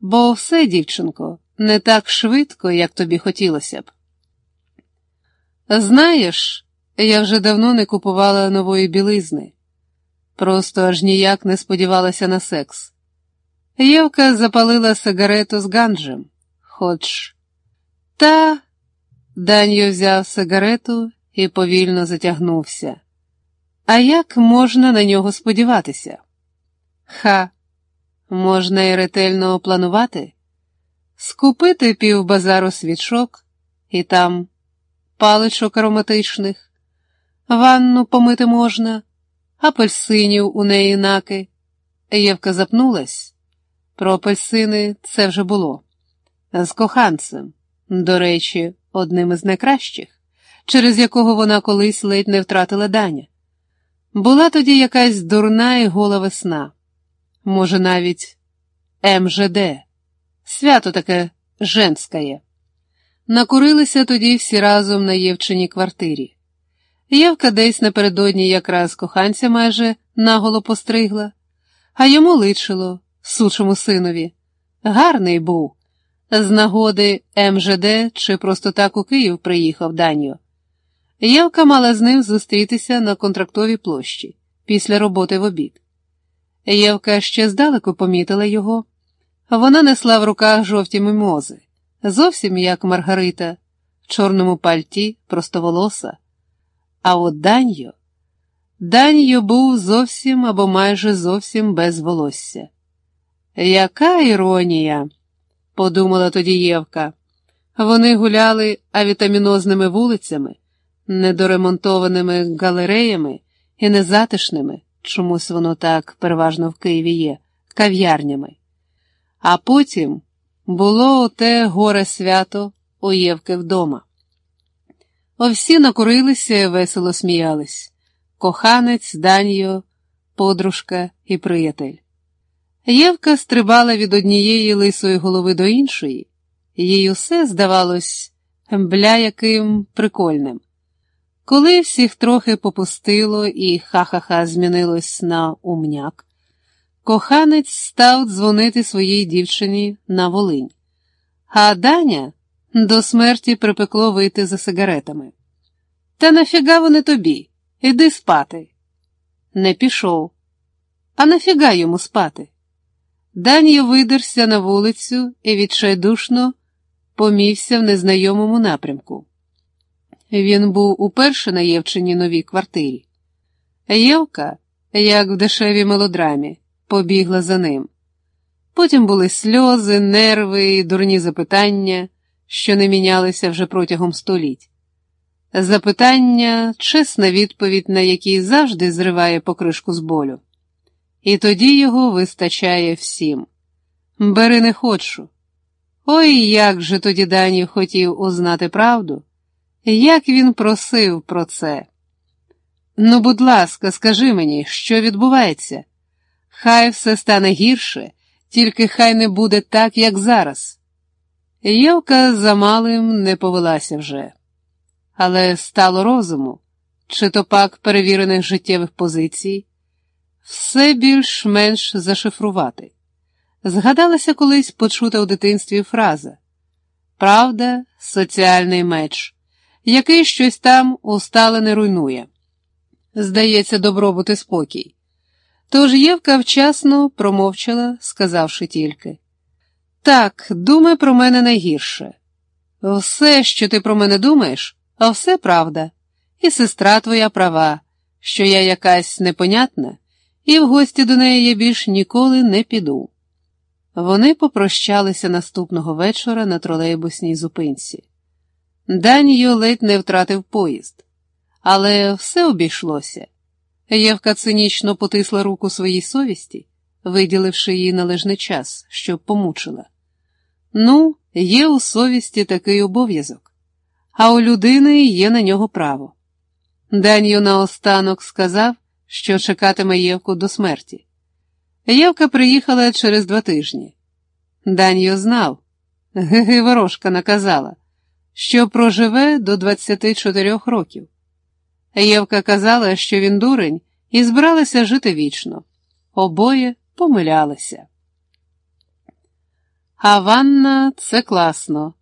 бо все, дівчинко, не так швидко, як тобі хотілося б. Знаєш, я вже давно не купувала нової білизни, просто аж ніяк не сподівалася на секс. Євка запалила сигарету з ганджем, хоч та Даньо взяв сигарету і повільно затягнувся. А як можна на нього сподіватися? Ха, можна і ретельно планувати, скупити півбазару свічок і там паличок ароматичних, ванну помити можна, апельсинів у неї наки. Євка запнулась. Про апельсини це вже було. З коханцем, до речі, одним із найкращих, через якого вона колись ледь не втратила Даня. Була тоді якась дурна і гола весна, може, навіть МЖД, свято таке женське. Накурилися тоді всі разом на Євчиній квартирі. Євка десь напередодні якраз коханця майже наголо постригла, а йому личило, сучому синові. Гарний був. З нагоди МЖД чи просто так у Київ приїхав Даню. Євка мала з ним зустрітися на контрактовій площі після роботи в обід. Євка ще здалеку помітила його. Вона несла в руках жовті мимози, зовсім як Маргарита, в чорному пальті, простоволоса. А от Даньо, Даньо був зовсім або майже зовсім без волосся. Яка іронія, подумала тоді Євка. Вони гуляли авітамінозними вулицями, недоремонтованими галереями і незатишними, чомусь воно так переважно в Києві є, кав'ярнями. А потім було оте горе свято у Євки вдома. Всі накурилися і весело сміялись коханець, Даньо, подружка і приятель. Євка стрибала від однієї лисої голови до іншої, їй усе здавалось бля яким прикольним. Коли всіх трохи попустило і ха-ха-ха змінилось на умняк, коханець став дзвонити своїй дівчині на Волинь, а Даня до смерті припекло вийти за сигаретами. Та нафіга вони тобі? Іди спати. Не пішов. А нафіга йому спати? Даньо видерся на вулицю і відчайдушно помівся в незнайомому напрямку. Він був уперше на Євчині новій квартирі. Євка, як в дешевій мелодрамі, побігла за ним. Потім були сльози, нерви і дурні запитання, що не мінялися вже протягом століть. Запитання, чесна відповідь, на які завжди зриває покришку з болю. І тоді його вистачає всім. Бери не хочу. Ой, як же тоді Дані хотів узнати правду, як він просив про це. Ну, будь ласка, скажи мені, що відбувається? Хай все стане гірше, тільки хай не буде так, як зараз. Євка за малим не повелася вже, але стало розуму, чи то пак перевірених життєвих позицій, все більш-менш зашифрувати. Згадалася колись почута у дитинстві фраза Правда, соціальний меч, який щось там устале не руйнує. Здається, добробут і спокій. Тож Євка вчасно промовчала, сказавши тільки Так, думай про мене найгірше. Все, що ти про мене думаєш, а все правда, і сестра твоя права, що я якась непонятна, і в гості до неї я більш ніколи не піду. Вони попрощалися наступного вечора на тролейбусній зупинці. Данію ледь не втратив поїзд, але все обійшлося. Євка цинічно потисла руку своїй совісті, виділивши їй належний час, щоб помучила. Ну, є у совісті такий обов'язок, а у людини є на нього право. Данію наостанок сказав, що чекатиме Євку до смерті. Євка приїхала через два тижні. Даньо знав, Гиги Ворожка наказала, що проживе до 24 років. Євка казала, що він дурень, і збиралася жити вічно. Обоє помилялися. А ванна це класно.